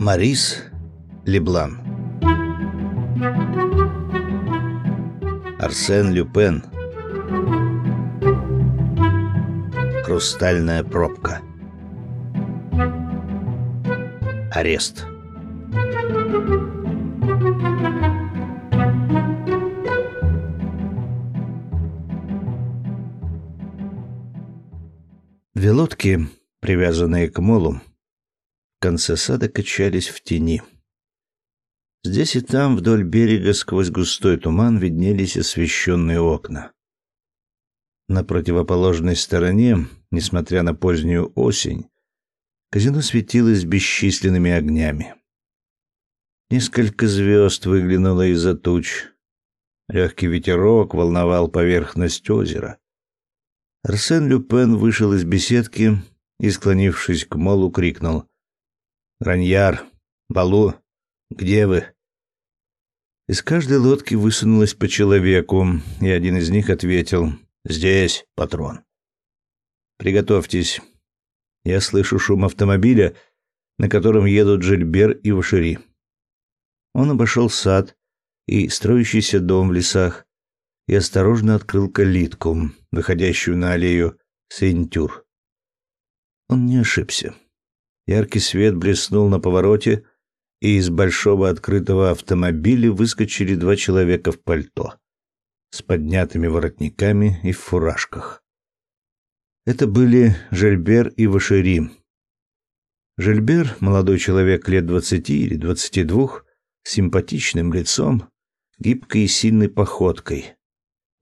Марис Леблан. Арсен Люпен. Хрустальная пробка. Арест. Две лодки, привязанные к молу, конце сада качались в тени. Здесь и там вдоль берега сквозь густой туман виднелись освещенные окна. На противоположной стороне, несмотря на позднюю осень, казино светилось бесчисленными огнями. Несколько звезд выглянуло из-за туч. Легкий ветерок волновал поверхность озера. Арсен Люпен вышел из беседки и, склонившись к молу, крикнул. «Раньяр! Балу! Где вы?» Из каждой лодки высунулось по человеку, и один из них ответил. «Здесь, патрон». «Приготовьтесь. Я слышу шум автомобиля, на котором едут Жильбер и Вашири». Он обошел сад и строящийся дом в лесах, и осторожно открыл калитку, выходящую на аллею Сентюр. Он не ошибся. Яркий свет блеснул на повороте, и из большого открытого автомобиля выскочили два человека в пальто с поднятыми воротниками и в фуражках. Это были Жельбер и Вашери. Жельбер, молодой человек лет двадцати или двадцати двух, с симпатичным лицом, гибкой и сильной походкой,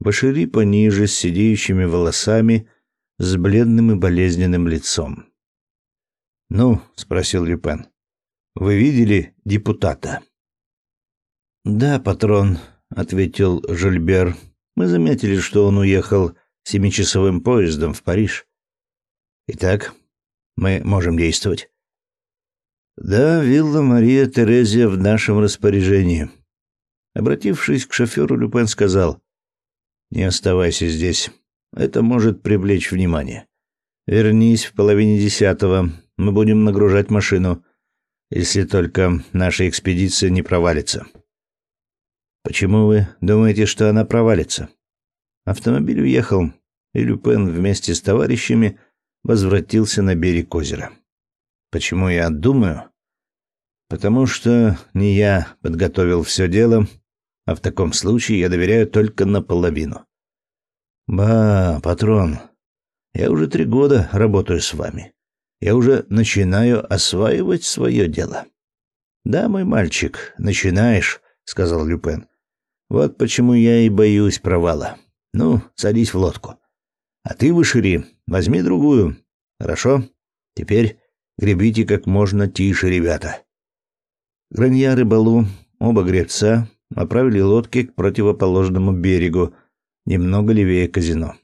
Башири пониже, с сидеющими волосами, с бледным и болезненным лицом. «Ну?» — спросил Люпен. «Вы видели депутата?» «Да, патрон», — ответил Жильбер. «Мы заметили, что он уехал семичасовым поездом в Париж. Итак, мы можем действовать». «Да, вилла Мария Терезия в нашем распоряжении». Обратившись к шоферу, Люпен сказал, не оставайся здесь. Это может привлечь внимание. Вернись в половине десятого. Мы будем нагружать машину, если только наша экспедиция не провалится. Почему вы думаете, что она провалится? Автомобиль уехал, и Люпен вместе с товарищами возвратился на берег озера. Почему я думаю? Потому что не я подготовил все дело, а в таком случае я доверяю только наполовину. Ба, патрон, я уже три года работаю с вами. Я уже начинаю осваивать свое дело. Да, мой мальчик, начинаешь, сказал Люпен. Вот почему я и боюсь провала. Ну, садись в лодку. А ты, Вышири, возьми другую. Хорошо? Теперь гребите как можно тише, ребята. Граньяры Балу, оба гребца, направили лодки к противоположному берегу, немного левее казино.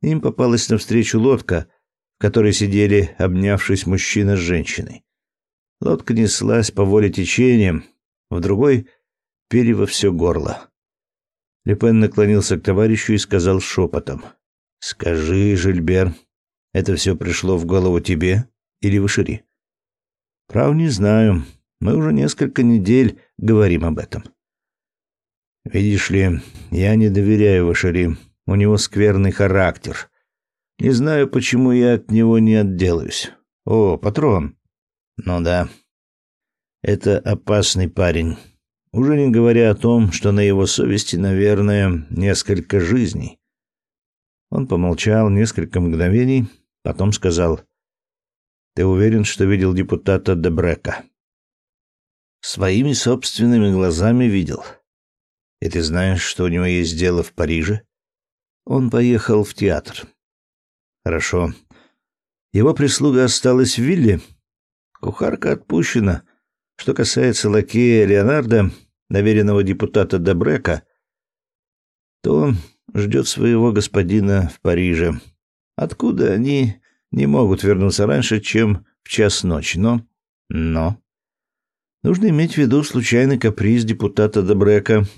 Им попалась навстречу лодка, которой сидели, обнявшись мужчина с женщиной. Лодка неслась по воле течения, в другой пели во все горло. Лепен наклонился к товарищу и сказал шепотом. «Скажи, Жильбер, это все пришло в голову тебе или Вышири?» «Прав не знаю. Мы уже несколько недель говорим об этом». Видишь ли, я не доверяю Вашари. У него скверный характер. Не знаю, почему я от него не отделаюсь. О, патрон. Ну да. Это опасный парень. Уже не говоря о том, что на его совести, наверное, несколько жизней. Он помолчал несколько мгновений, потом сказал: "Ты уверен, что видел депутата Дебрека?" "Своими собственными глазами видел." И ты знаешь, что у него есть дело в Париже? Он поехал в театр. Хорошо. Его прислуга осталась в вилле. Кухарка отпущена. Что касается лакея Леонардо, доверенного депутата Добрека, то он ждет своего господина в Париже. Откуда они не могут вернуться раньше, чем в час ночи, но... Но... Нужно иметь в виду случайный каприз депутата Добрека —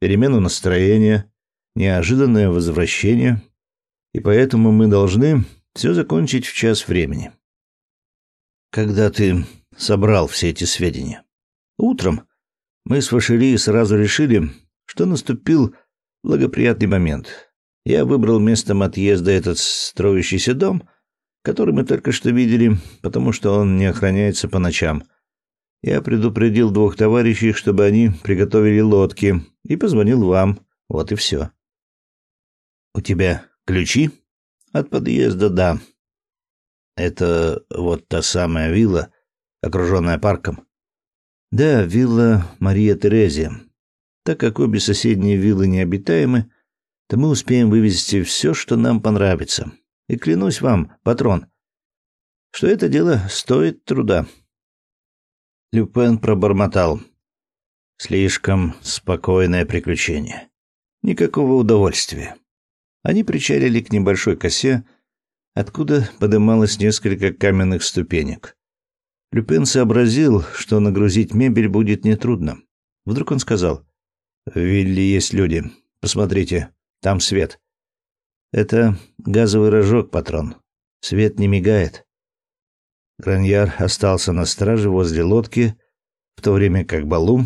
перемену настроения, неожиданное возвращение, и поэтому мы должны все закончить в час времени. Когда ты собрал все эти сведения. Утром мы с Вашери сразу решили, что наступил благоприятный момент. Я выбрал местом отъезда этот строящийся дом, который мы только что видели, потому что он не охраняется по ночам. Я предупредил двух товарищей, чтобы они приготовили лодки, и позвонил вам. Вот и все. У тебя ключи? От подъезда, да. Это вот та самая вилла, окруженная парком. Да, вилла Мария Терезия. Так как обе соседние виллы необитаемы, то мы успеем вывести все, что нам понравится. И клянусь вам, патрон, что это дело стоит труда. Люпен пробормотал: слишком спокойное приключение. Никакого удовольствия. Они причалили к небольшой косе, откуда подымалось несколько каменных ступенек. Люпен сообразил, что нагрузить мебель будет нетрудно. Вдруг он сказал: "В вилле есть люди. Посмотрите, там свет. Это газовый рожок, патрон. Свет не мигает. Граньяр остался на страже возле лодки, в то время как Балу,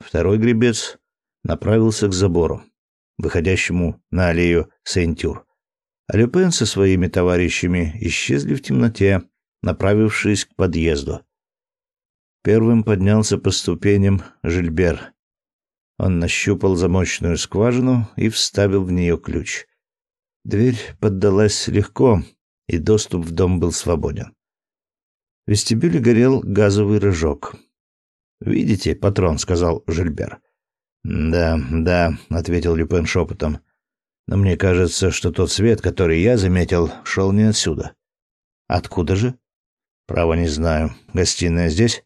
второй гребец, направился к забору, выходящему на аллею Сентюр. А Люпен со своими товарищами исчезли в темноте, направившись к подъезду. Первым поднялся по ступеням Жильбер. Он нащупал замочную скважину и вставил в нее ключ. Дверь поддалась легко, и доступ в дом был свободен. В вестибюле горел газовый рожок. «Видите, патрон», — сказал Жильбер. «Да, да», — ответил Люпен шепотом. «Но мне кажется, что тот свет, который я заметил, шел не отсюда». «Откуда же?» «Право не знаю. Гостиная здесь?»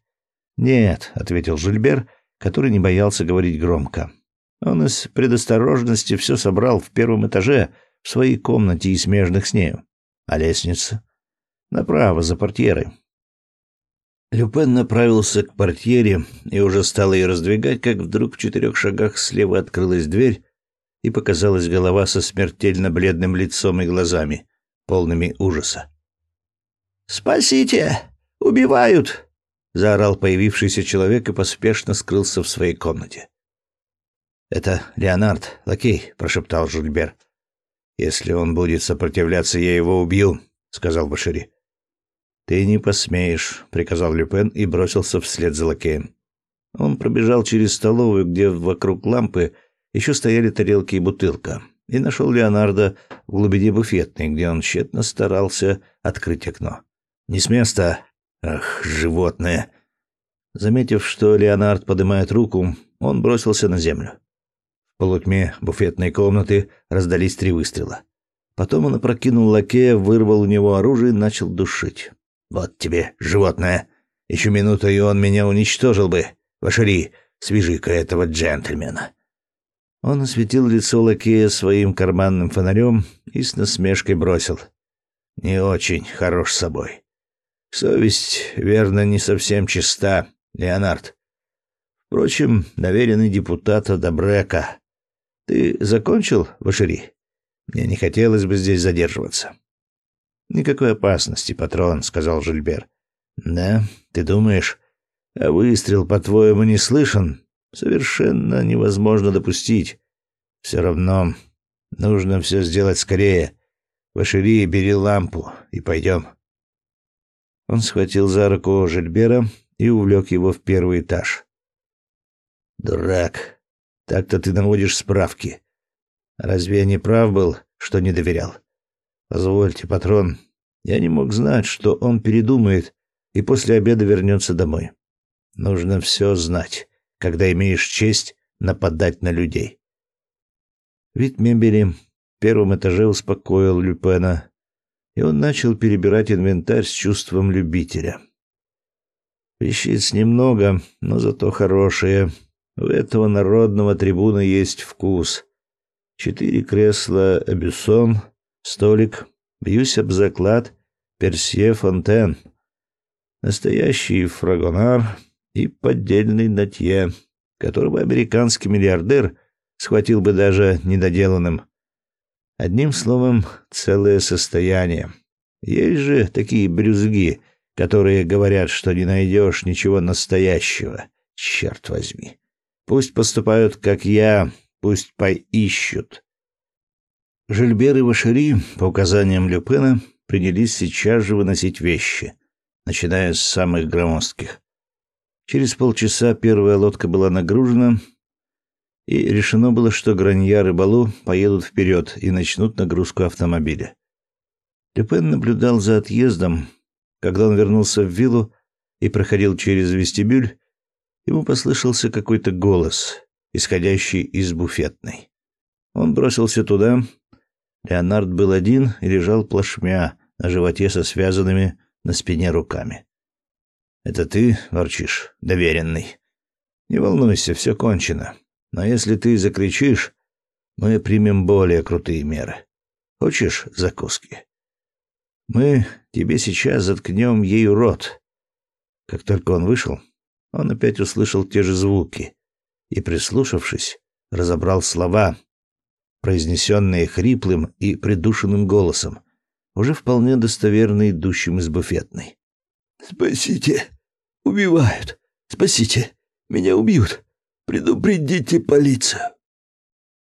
«Нет», — ответил Жильбер, — который не боялся говорить громко. Он из предосторожности все собрал в первом этаже, в своей комнате и смежных с нею. А лестница? Направо, за портьерой. Люпен направился к портьере и уже стал ее раздвигать, как вдруг в четырех шагах слева открылась дверь, и показалась голова со смертельно бледным лицом и глазами, полными ужаса. «Спасите! Убивают!» заорал появившийся человек и поспешно скрылся в своей комнате. Это Леонард, лакей, прошептал Жульбер. Если он будет сопротивляться, я его убью, сказал Башири. Ты не посмеешь, приказал Люпен и бросился вслед за лакеем. Он пробежал через столовую, где вокруг лампы еще стояли тарелки и бутылка, и нашел Леонарда в глубине буфетной, где он тщетно старался открыть окно. «Не с места!» Ах, животное. Заметив, что Леонард поднимает руку, он бросился на землю. В полутьме буфетной комнаты раздались три выстрела. Потом он опрокинул лакея, вырвал у него оружие и начал душить. «Вот тебе, животное! Еще минуту, и он меня уничтожил бы! Вашери, свяжи-ка этого джентльмена!» Он осветил лицо лакея своим карманным фонарем и с насмешкой бросил. «Не очень хорош собой. Совесть, верно, не совсем чиста, Леонард. Впрочем, доверенный депутата Добрека. Ты закончил, Вашири? Мне не хотелось бы здесь задерживаться. Никакой опасности, патрон, сказал Жильбер. Да, ты думаешь, а выстрел, по-твоему, не слышен? Совершенно невозможно допустить. Все равно нужно все сделать скорее. Вашири, бери лампу и пойдем. Он схватил за руку Жильбера и увлек его в первый этаж. «Дурак! Так-то ты наводишь справки. Разве я не прав был, что не доверял? Позвольте, патрон, я не мог знать, что он передумает и после обеда вернется домой. Нужно все знать, когда имеешь честь нападать на людей». Вид мебели в первом этаже успокоил Люпена, и он начал перебирать инвентарь с чувством любителя. Вещиц немного, но зато хорошие. У этого народного трибуна есть вкус. Четыре кресла Бюссон, столик, бьюсь об заклад, Персье Фонтен. Настоящий фрагонар и поддельный Натье, которого американский миллиардер схватил бы даже недоделанным. Одним словом, целое состояние. Есть же такие брюзги, которые говорят, что не найдешь ничего настоящего. Черт возьми. Пусть поступают, как я, пусть поищут. Жильбер и Вашери, по указаниям Люпена, принялись сейчас же выносить вещи, начиная с самых громоздких. Через полчаса первая лодка была нагружена, и решено было, что Граньяр и Балу поедут вперед и начнут нагрузку автомобиля. Люпен наблюдал за отъездом. Когда он вернулся в виллу и проходил через вестибюль, ему послышался какой-то голос, исходящий из буфетной. Он бросился туда. Леонард был один и лежал плашмя на животе со связанными на спине руками. «Это ты ворчишь, доверенный?» «Не волнуйся, все кончено. Но если ты закричишь, мы примем более крутые меры. Хочешь закуски?» Мы тебе сейчас заткнем ею рот. Как только он вышел, он опять услышал те же звуки и, прислушавшись, разобрал слова, произнесенные хриплым и придушенным голосом, уже вполне достоверно идущим из буфетной. «Спасите! Убивают! Спасите! Меня убьют! Предупредите полицию!»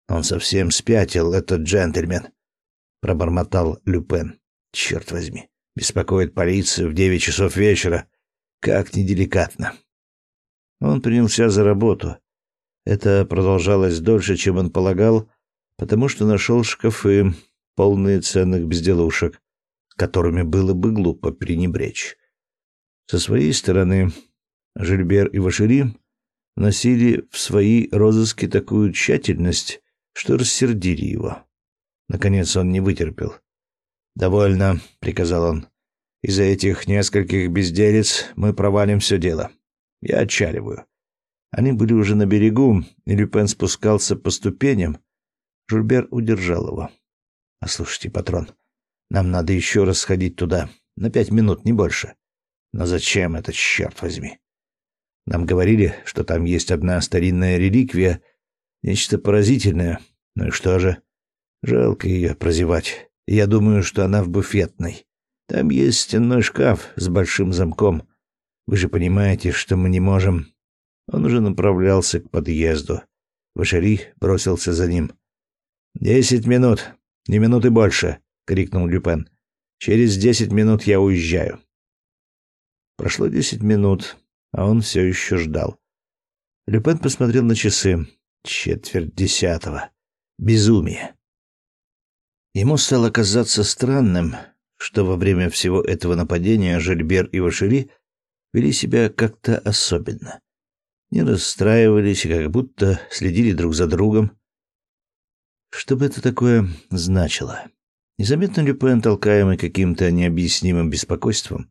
«Он совсем спятил, этот джентльмен», — пробормотал Люпен. Черт возьми, беспокоит полицию в девять часов вечера. Как неделикатно. Он принялся за работу. Это продолжалось дольше, чем он полагал, потому что нашел шкафы, полные ценных безделушек, которыми было бы глупо пренебречь. Со своей стороны, Жильбер и Вашери носили в свои розыски такую тщательность, что рассердили его. Наконец он не вытерпел. «Довольно», — приказал он. «Из-за этих нескольких безделец мы провалим все дело. Я отчаливаю». Они были уже на берегу, и Люпен спускался по ступеням. Жульбер удержал его. «Послушайте, патрон, нам надо еще раз сходить туда. На пять минут, не больше. Но зачем это, черт возьми? Нам говорили, что там есть одна старинная реликвия, нечто поразительное. Ну и что же? Жалко ее прозевать. Я думаю, что она в буфетной. Там есть стенной шкаф с большим замком. Вы же понимаете, что мы не можем...» Он уже направлялся к подъезду. Вашари бросился за ним. «Десять минут, не минуты больше!» — крикнул Люпен. «Через десять минут я уезжаю». Прошло десять минут, а он все еще ждал. Люпен посмотрел на часы. Четверть десятого. Безумие. Ему стало казаться странным, что во время всего этого нападения Жильбер и Вашери вели себя как-то особенно. Не расстраивались как будто следили друг за другом. Что бы это такое значило? Незаметно Люпен, толкаемый каким-то необъяснимым беспокойством,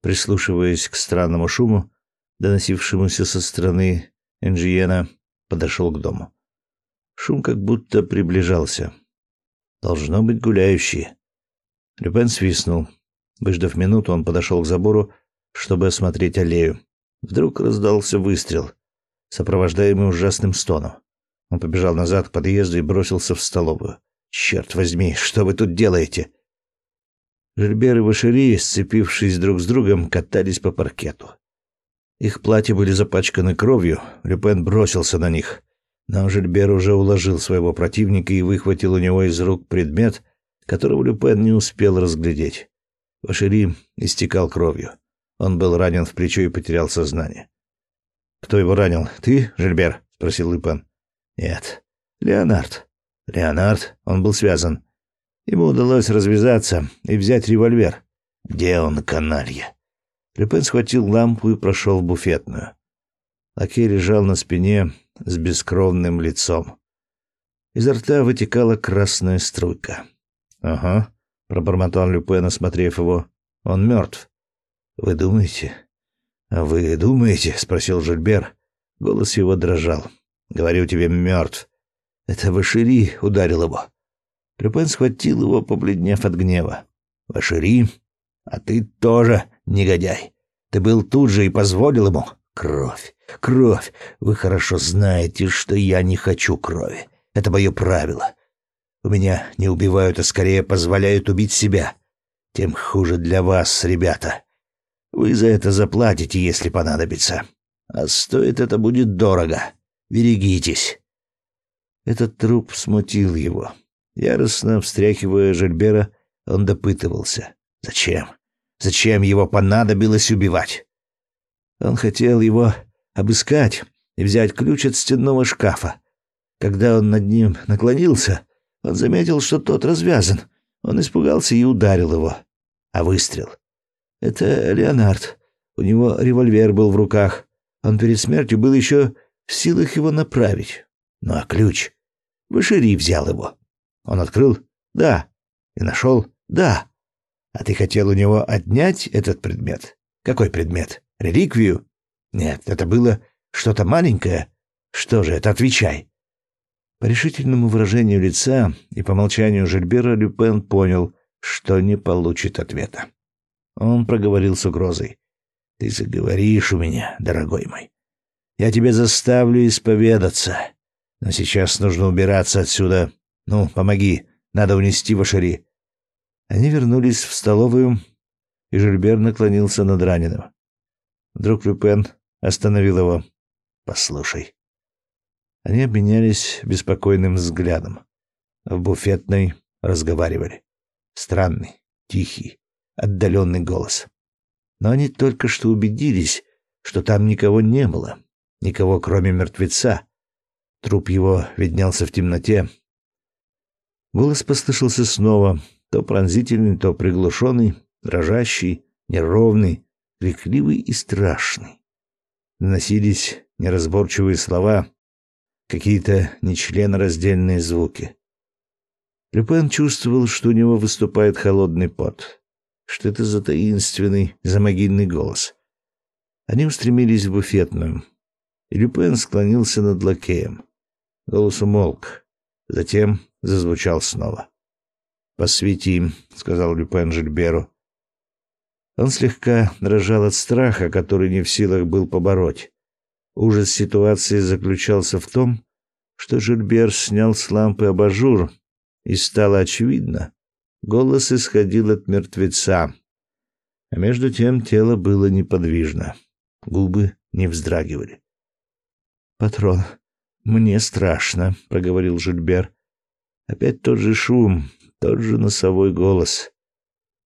прислушиваясь к странному шуму, доносившемуся со стороны Энджиена, подошел к дому. Шум как будто приближался — Должно быть гуляющие. Люпен свистнул. Выждав минуту, он подошел к забору, чтобы осмотреть аллею. Вдруг раздался выстрел, сопровождаемый ужасным стоном. Он побежал назад к подъезду и бросился в столовую. «Черт возьми, что вы тут делаете?» Жильбер и Вашери, сцепившись друг с другом, катались по паркету. Их платья были запачканы кровью, Люпен бросился на них. Но Жильбер уже уложил своего противника и выхватил у него из рук предмет, которого Люпен не успел разглядеть. Вашери истекал кровью. Он был ранен в плечо и потерял сознание. «Кто его ранил? Ты, Жильбер?» — спросил Люпен. «Нет. Леонард. Леонард? Он был связан. Ему удалось развязаться и взять револьвер. Где он, каналья?» Люпен схватил лампу и прошел в буфетную. Лакей лежал на спине, с бескровным лицом. Изо рта вытекала красная струйка. «Ага», — пробормотал Люпен, осмотрев его. «Он мертв». «Вы думаете?» «А вы думаете?» — спросил Жильбер. Голос его дрожал. «Говорю тебе, мертв. Это Вашири ударил его». Люпен схватил его, побледнев от гнева. «Вашири? А ты тоже негодяй. Ты был тут же и позволил ему. Кровь, кровь. Вы хорошо знаете, что я не хочу крови. Это мое правило. У меня не убивают, а скорее позволяют убить себя. Тем хуже для вас, ребята. Вы за это заплатите, если понадобится. А стоит это будет дорого. Берегитесь. Этот труп смутил его. Яростно встряхивая Жильбера, он допытывался. Зачем? Зачем его понадобилось убивать? Он хотел его обыскать и взять ключ от стенного шкафа. Когда он над ним наклонился, он заметил, что тот развязан. Он испугался и ударил его. А выстрел? Это Леонард. У него револьвер был в руках. Он перед смертью был еще в силах его направить. Ну а ключ? Вышири взял его. Он открыл? Да. И нашел? Да. А ты хотел у него отнять этот предмет? Какой предмет? Реликвию? Нет, это было что-то маленькое. Что же это? Отвечай. По решительному выражению лица и по молчанию Жильбера Люпен понял, что не получит ответа. Он проговорил с угрозой. «Ты заговоришь у меня, дорогой мой. Я тебя заставлю исповедаться. Но сейчас нужно убираться отсюда. Ну, помоги, надо унести Вашари». Они вернулись в столовую, и Жильбер наклонился над раненым. Вдруг Люпен остановил его. «Послушай». Они обменялись беспокойным взглядом. В буфетной разговаривали. Странный, тихий, отдаленный голос. Но они только что убедились, что там никого не было, никого кроме мертвеца. Труп его виднелся в темноте. Голос послышался снова, то пронзительный, то приглушенный, дрожащий, неровный, крикливый и страшный. Доносились неразборчивые слова, какие-то нечленораздельные звуки. Люпен чувствовал, что у него выступает холодный пот. Что это за таинственный, замогильный голос? Они устремились в буфетную, и Люпен склонился над лакеем. Голос умолк, затем зазвучал снова. «Посвети», — сказал Люпен Жильберу. Он слегка дрожал от страха, который не в силах был побороть. Ужас ситуации заключался в том, что Жильбер снял с лампы абажур, и стало очевидно, голос исходил от мертвеца. А между тем тело было неподвижно, губы не вздрагивали. «Патрон, мне страшно», — проговорил Жильбер. Опять тот же шум, тот же носовой голос.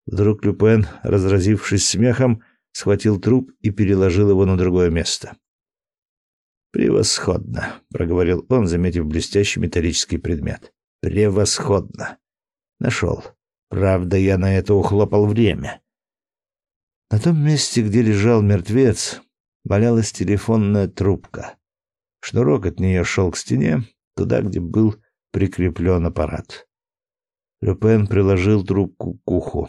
Вдруг Люпен, разразившись смехом, схватил труп и переложил его на другое место. «Превосходно», — проговорил он, заметив блестящий металлический предмет. «Превосходно. Нашел. Правда, я на это ухлопал время». На том месте, где лежал мертвец, валялась телефонная трубка. Шнурок от нее шел к стене, туда, где был прикреплен аппарат. Люпен приложил трубку к уху.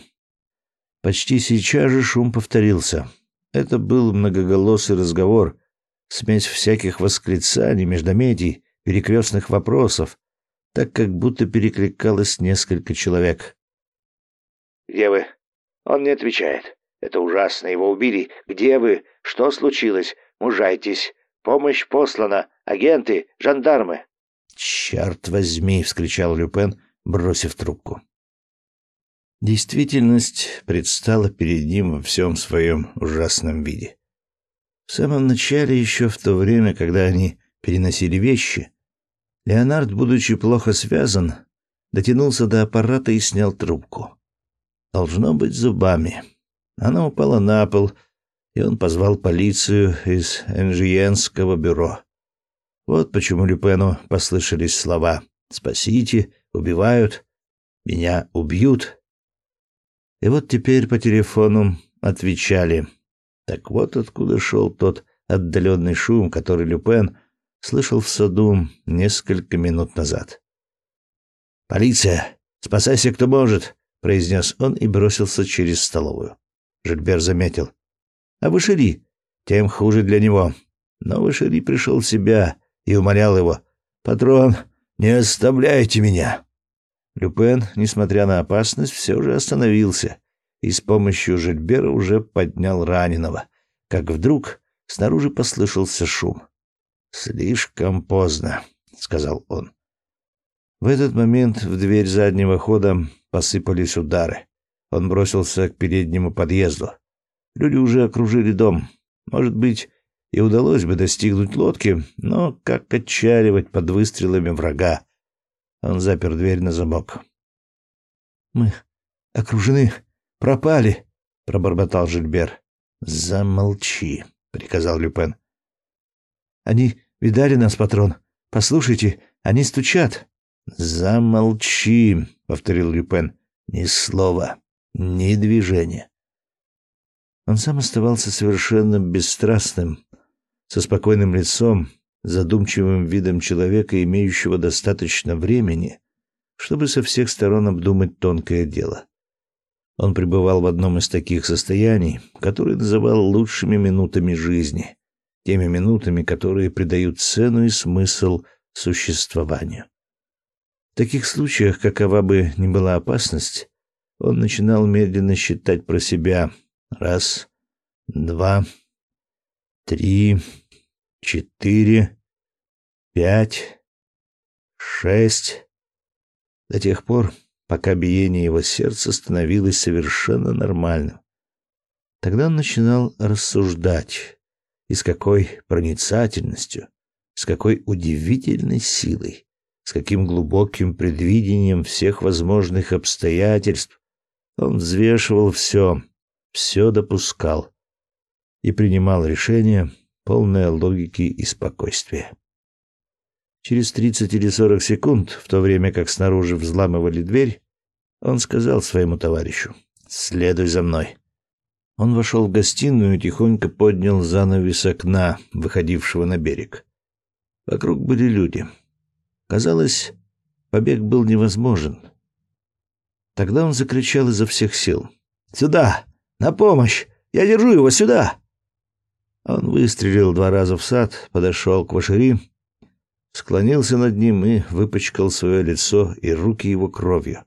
Почти сейчас же шум повторился. Это был многоголосый разговор, смесь всяких восклицаний, междометий, перекрестных вопросов, так как будто перекликалось несколько человек. «Где вы?» «Он не отвечает. Это ужасно, его убили. Где вы? Что случилось? Мужайтесь. Помощь послана. Агенты, жандармы». «Черт возьми!» — вскричал Люпен, бросив трубку. Действительность предстала перед ним во всем своем ужасном виде. В самом начале, еще в то время, когда они переносили вещи, Леонард, будучи плохо связан, дотянулся до аппарата и снял трубку. Должно быть зубами. Она упала на пол, и он позвал полицию из Энжиенского бюро. Вот почему Люпену послышались слова «Спасите», «Убивают», «Меня убьют». И вот теперь по телефону отвечали – так вот откуда шел тот отдаленный шум, который Люпен слышал в саду несколько минут назад. «Полиция! Спасайся, кто может!» — произнес он и бросился через столовую. Жильбер заметил. «А Вышири? Тем хуже для него». Но Вышири пришел в себя и умолял его. «Патрон, не оставляйте меня!» Люпен, несмотря на опасность, все же остановился и с помощью Жильбера уже поднял раненого, как вдруг снаружи послышался шум. «Слишком поздно», — сказал он. В этот момент в дверь заднего хода посыпались удары. Он бросился к переднему подъезду. Люди уже окружили дом. Может быть, и удалось бы достигнуть лодки, но как отчаливать под выстрелами врага? Он запер дверь на замок. «Мы окружены, пропали», — пробормотал Жильбер. «Замолчи», — приказал Люпен. «Они видали нас, патрон. Послушайте, они стучат». «Замолчи», — повторил Люпен. «Ни слова, ни движения». Он сам оставался совершенно бесстрастным, со спокойным лицом, задумчивым видом человека, имеющего достаточно времени, чтобы со всех сторон обдумать тонкое дело. Он пребывал в одном из таких состояний, которые называл лучшими минутами жизни, теми минутами, которые придают цену и смысл существованию. В таких случаях, какова бы ни была опасность, он начинал медленно считать про себя раз, два, три, четыре, пять, шесть. До тех пор, пока биение его сердца становилось совершенно нормальным. Тогда он начинал рассуждать, и с какой проницательностью, с какой удивительной силой, с каким глубоким предвидением всех возможных обстоятельств он взвешивал все, все допускал и принимал решение, полное логики и спокойствия. Через 30 или 40 секунд, в то время как снаружи взламывали дверь, он сказал своему товарищу «Следуй за мной». Он вошел в гостиную и тихонько поднял занавес окна, выходившего на берег. Вокруг были люди. Казалось, побег был невозможен. Тогда он закричал изо всех сил. «Сюда! На помощь! Я держу его сюда!» Он выстрелил два раза в сад, подошел к Вашири, склонился над ним и выпачкал свое лицо и руки его кровью.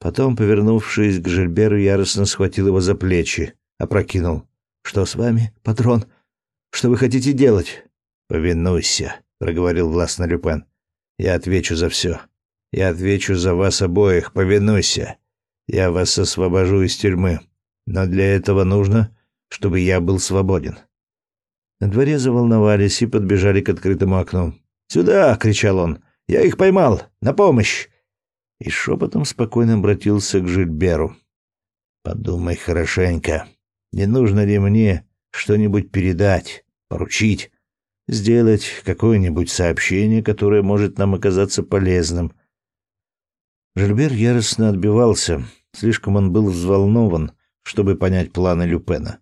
Потом, повернувшись к Жильберу, яростно схватил его за плечи, опрокинул. «Что с вами, патрон? Что вы хотите делать?» «Повинуйся», — проговорил властно Люпен. «Я отвечу за все. Я отвечу за вас обоих. Повинуйся. Я вас освобожу из тюрьмы. Но для этого нужно, чтобы я был свободен». На дворе заволновались и подбежали к открытому окну. «Сюда!» — кричал он. «Я их поймал! На помощь!» И шепотом спокойно обратился к Жильберу. «Подумай хорошенько. Не нужно ли мне что-нибудь передать, поручить, сделать какое-нибудь сообщение, которое может нам оказаться полезным?» Жильбер яростно отбивался. Слишком он был взволнован, чтобы понять планы Люпена.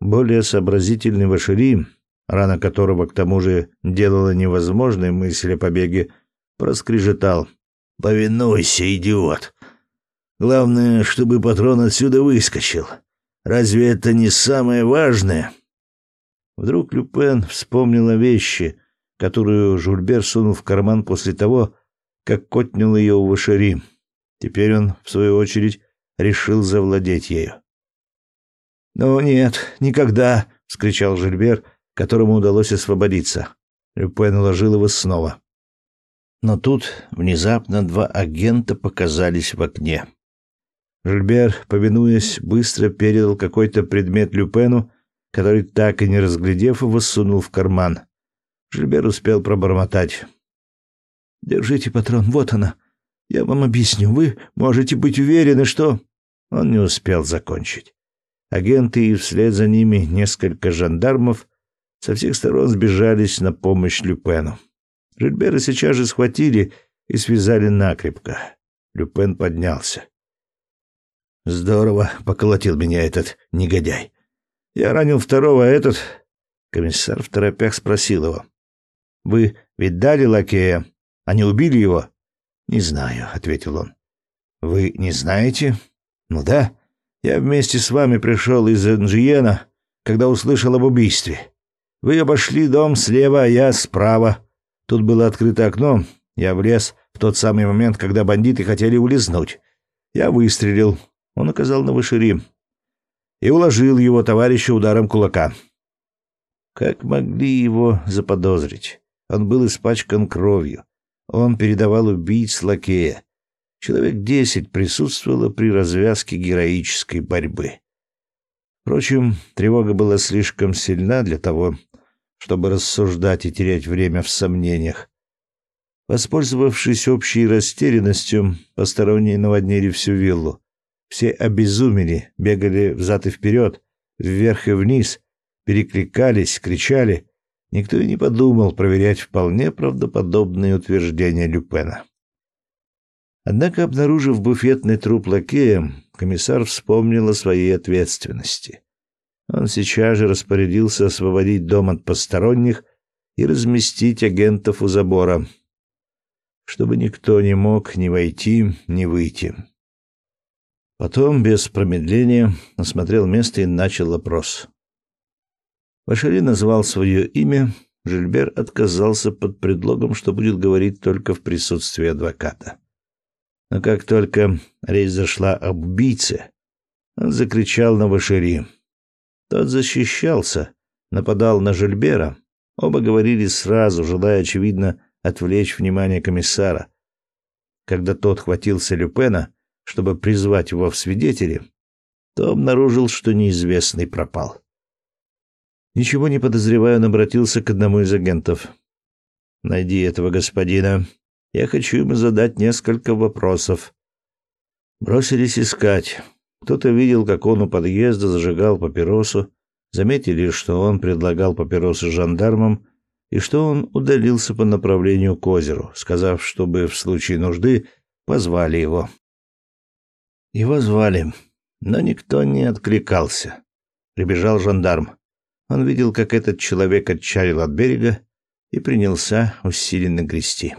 Более сообразительный Вашири, рана которого к тому же делала невозможной мысль о побеге, проскрежетал. «Повинуйся, идиот! Главное, чтобы патрон отсюда выскочил. Разве это не самое важное?» Вдруг Люпен вспомнил о вещи, которую Жульбер сунул в карман после того, как котнил ее у Вашири. Теперь он, в свою очередь, решил завладеть ею. «Ну нет, никогда!» — вскричал Жильбер, которому удалось освободиться. Люпен уложил его снова. Но тут внезапно два агента показались в окне. Жильбер, повинуясь, быстро передал какой-то предмет Люпену, который, так и не разглядев его, сунул в карман. Жильбер успел пробормотать. «Держите, патрон, вот она. Я вам объясню. Вы можете быть уверены, что...» Он не успел закончить. Агенты и вслед за ними несколько жандармов со всех сторон сбежались на помощь Люпену. Жильбера сейчас же схватили и связали накрепко. Люпен поднялся. «Здорово поколотил меня этот негодяй. Я ранил второго, а этот...» Комиссар в торопях спросил его. «Вы ведь дали лакея? Они убили его?» «Не знаю», — ответил он. «Вы не знаете?» «Ну да. Я вместе с вами пришел из Энджиена, когда услышал об убийстве. Вы обошли дом слева, а я справа. Тут было открыто окно. Я влез в тот самый момент, когда бандиты хотели улизнуть. Я выстрелил. Он указал на Вышири. И уложил его товарища ударом кулака. Как могли его заподозрить? Он был испачкан кровью. Он передавал убийц лакея. Человек десять присутствовало при развязке героической борьбы. Впрочем, тревога была слишком сильна для того, чтобы рассуждать и терять время в сомнениях. Воспользовавшись общей растерянностью, посторонние наводнили всю виллу. Все обезумели, бегали взад и вперед, вверх и вниз, перекликались, кричали. Никто и не подумал проверять вполне правдоподобные утверждения Люпена. Однако, обнаружив буфетный труп лакея, комиссар вспомнил о своей ответственности. Он сейчас же распорядился освободить дом от посторонних и разместить агентов у забора, чтобы никто не мог ни войти, ни выйти. Потом, без промедления, осмотрел место и начал опрос. Башари назвал свое имя, Жильбер отказался под предлогом, что будет говорить только в присутствии адвоката. Но как только речь зашла об убийце, он закричал на Башири. Тот защищался, нападал на Жильбера. Оба говорили сразу, желая, очевидно, отвлечь внимание комиссара. Когда тот хватился Люпена, чтобы призвать его в свидетели, то обнаружил, что неизвестный пропал. Ничего не подозревая, он обратился к одному из агентов. «Найди этого господина. Я хочу ему задать несколько вопросов. Бросились искать. Кто-то видел, как он у подъезда зажигал папиросу, заметили, что он предлагал папиросы жандармам и что он удалился по направлению к озеру, сказав, чтобы в случае нужды позвали его. Его звали, но никто не откликался. Прибежал жандарм. Он видел, как этот человек отчалил от берега и принялся усиленно грести.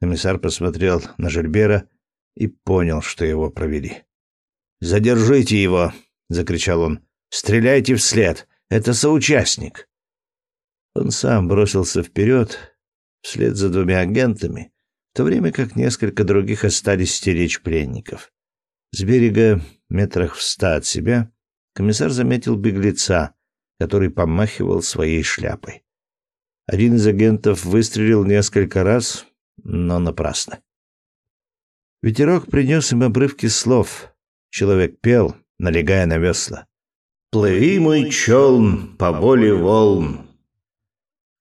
Комиссар посмотрел на Жильбера и понял, что его провели. «Задержите его!» — закричал он. «Стреляйте вслед! Это соучастник!» Он сам бросился вперед, вслед за двумя агентами, в то время как несколько других остались стеречь пленников. С берега, метрах в ста от себя, комиссар заметил беглеца, который помахивал своей шляпой. Один из агентов выстрелил несколько раз, но напрасно. Ветерок принес им обрывки слов. Человек пел, налегая на весла. «Плыви, мой челн, по воле волн».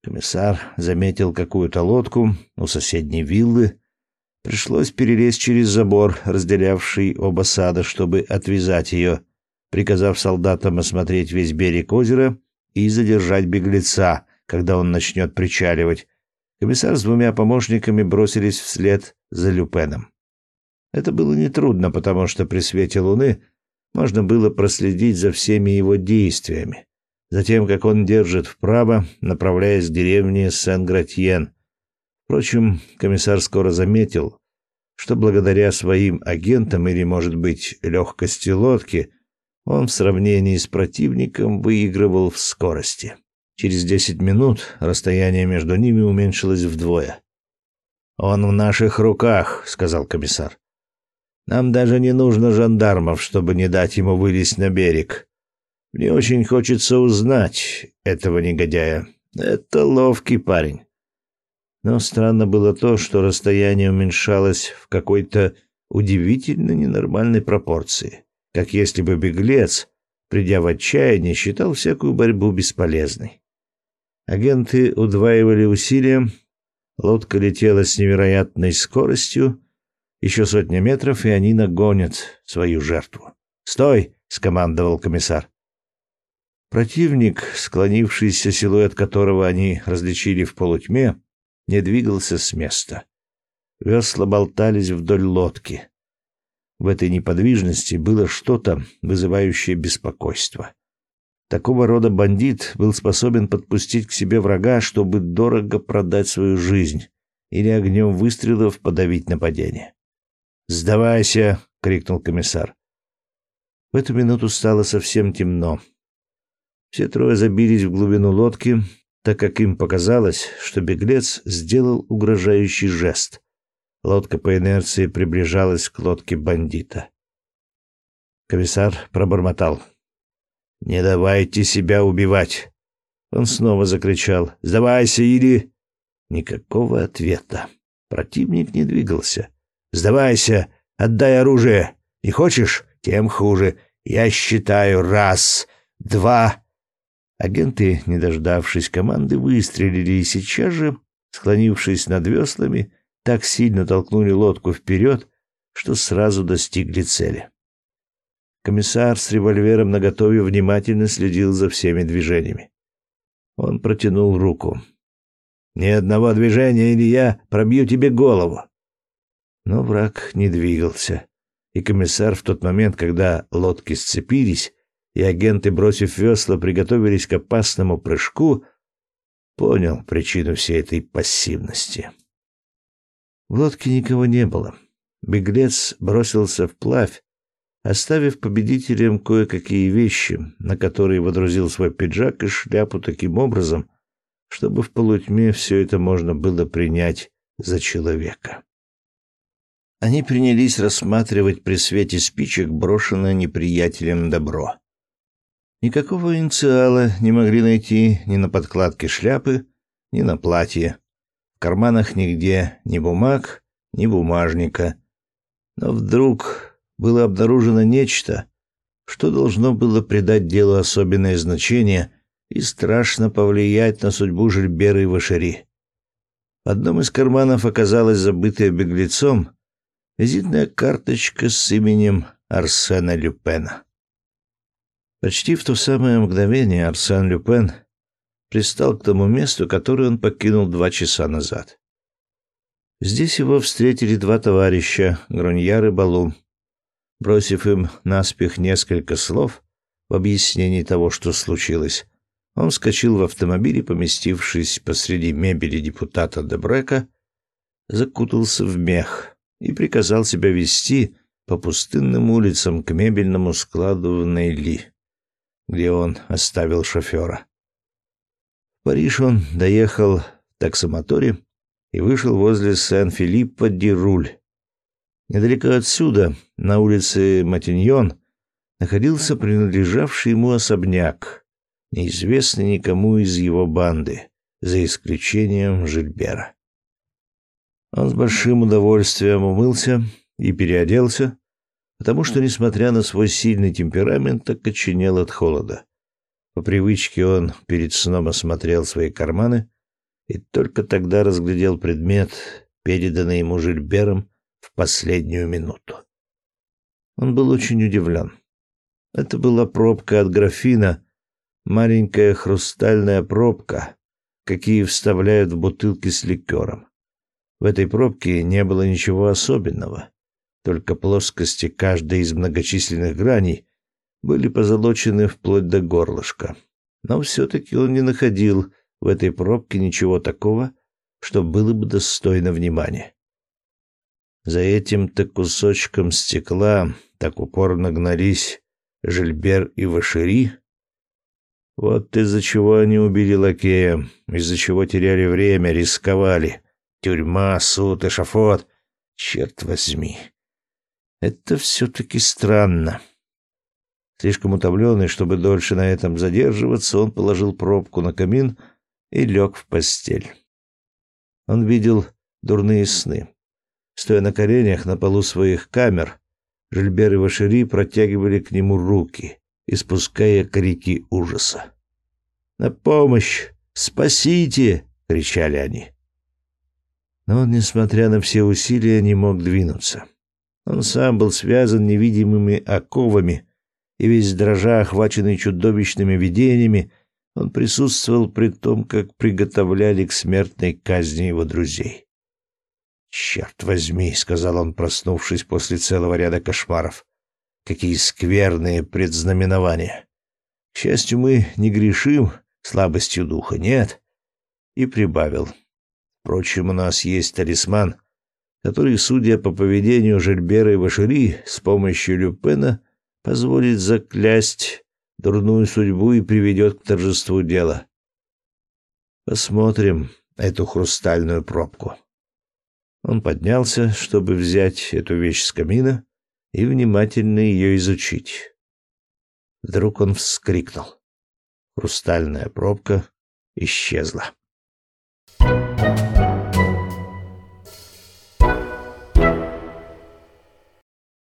Комиссар заметил какую-то лодку у соседней виллы. Пришлось перелезть через забор, разделявший оба сада, чтобы отвязать ее, приказав солдатам осмотреть весь берег озера и задержать беглеца, когда он начнет причаливать, Комиссар с двумя помощниками бросились вслед за Люпеном. Это было нетрудно, потому что при свете луны можно было проследить за всеми его действиями, за тем, как он держит вправо, направляясь к деревне Сен-Гратьен. Впрочем, комиссар скоро заметил, что благодаря своим агентам или, может быть, легкости лодки, он в сравнении с противником выигрывал в скорости. Через десять минут расстояние между ними уменьшилось вдвое. «Он в наших руках», — сказал комиссар. «Нам даже не нужно жандармов, чтобы не дать ему вылезть на берег. Мне очень хочется узнать этого негодяя. Это ловкий парень». Но странно было то, что расстояние уменьшалось в какой-то удивительно ненормальной пропорции, как если бы беглец, придя в отчаяние, считал всякую борьбу бесполезной. Агенты удваивали усилия. Лодка летела с невероятной скоростью. Еще сотня метров, и они нагонят свою жертву. «Стой!» — скомандовал комиссар. Противник, склонившийся силуэт которого они различили в полутьме, не двигался с места. Весла болтались вдоль лодки. В этой неподвижности было что-то, вызывающее беспокойство. Такого рода бандит был способен подпустить к себе врага, чтобы дорого продать свою жизнь или огнем выстрелов подавить нападение. «Сдавайся!» — крикнул комиссар. В эту минуту стало совсем темно. Все трое забились в глубину лодки, так как им показалось, что беглец сделал угрожающий жест. Лодка по инерции приближалась к лодке бандита. Комиссар пробормотал — «Не давайте себя убивать!» Он снова закричал «Сдавайся или...» Никакого ответа. Противник не двигался. «Сдавайся! Отдай оружие! Не хочешь? Тем хуже. Я считаю раз, два!» Агенты, не дождавшись команды, выстрелили и сейчас же, склонившись над веслами, так сильно толкнули лодку вперед, что сразу достигли цели. Комиссар с револьвером наготове внимательно следил за всеми движениями. Он протянул руку. «Ни одного движения, или я пробью тебе голову!» Но враг не двигался, и комиссар в тот момент, когда лодки сцепились, и агенты, бросив весла, приготовились к опасному прыжку, понял причину всей этой пассивности. В лодке никого не было. Беглец бросился вплавь, оставив победителям кое-какие вещи, на которые водрузил свой пиджак и шляпу таким образом, чтобы в полутьме все это можно было принять за человека. Они принялись рассматривать при свете спичек брошенное неприятелем добро. Никакого инициала не могли найти ни на подкладке шляпы, ни на платье. В карманах нигде ни бумаг, ни бумажника. Но вдруг было обнаружено нечто, что должно было придать делу особенное значение и страшно повлиять на судьбу Жильбера и Вашери. В одном из карманов оказалась забытая беглецом визитная карточка с именем Арсена Люпена. Почти в то самое мгновение Арсен Люпен пристал к тому месту, которое он покинул два часа назад. Здесь его встретили два товарища, Гроньяр и Балу. Бросив им наспех несколько слов в объяснении того, что случилось, он вскочил в автомобиль и, поместившись посреди мебели депутата Дебрека, закутался в мех и приказал себя вести по пустынным улицам к мебельному складу в Нейли где он оставил шофера. В Париж он доехал в таксомоторе и вышел возле Сен-Филиппа-ди-Руль. Недалеко отсюда, на улице Матиньон, находился принадлежавший ему особняк, неизвестный никому из его банды, за исключением Жильбера. Он с большим удовольствием умылся и переоделся, потому что, несмотря на свой сильный темперамент, так окоченел от холода. По привычке он перед сном осмотрел свои карманы и только тогда разглядел предмет, переданный ему Жильбером в последнюю минуту. Он был очень удивлен. Это была пробка от графина, маленькая хрустальная пробка, какие вставляют в бутылки с ликером. В этой пробке не было ничего особенного. Только плоскости каждой из многочисленных граней были позолочены вплоть до горлышка. Но все-таки он не находил в этой пробке ничего такого, что было бы достойно внимания. За этим-то кусочком стекла так упорно гнались Жильбер и Вашери. Вот из-за чего они убили лакея, из-за чего теряли время, рисковали. Тюрьма, суд, эшафот. Черт возьми. Это все-таки странно. Слишком утомленный, чтобы дольше на этом задерживаться, он положил пробку на камин и лег в постель. Он видел дурные сны. Стоя на коленях на полу своих камер, Жильбер и Вашери протягивали к нему руки, испуская крики ужаса. «На помощь! Спасите!» — кричали они. Но он, несмотря на все усилия, не мог двинуться. Он сам был связан невидимыми оковами, и весь дрожа, охваченный чудовищными видениями, он присутствовал при том, как приготовляли к смертной казни его друзей. «Черт возьми», — сказал он, проснувшись после целого ряда кошмаров, — «какие скверные предзнаменования! К счастью, мы не грешим слабостью духа, нет?» И прибавил. «Впрочем, у нас есть талисман, который, судя по поведению Жильбера и Вашери, с помощью Люпена позволит заклясть дурную судьбу и приведет к торжеству дела. Посмотрим эту хрустальную пробку. Он поднялся, чтобы взять эту вещь с камина и внимательно ее изучить. Вдруг он вскрикнул. Хрустальная пробка исчезла. Thank you.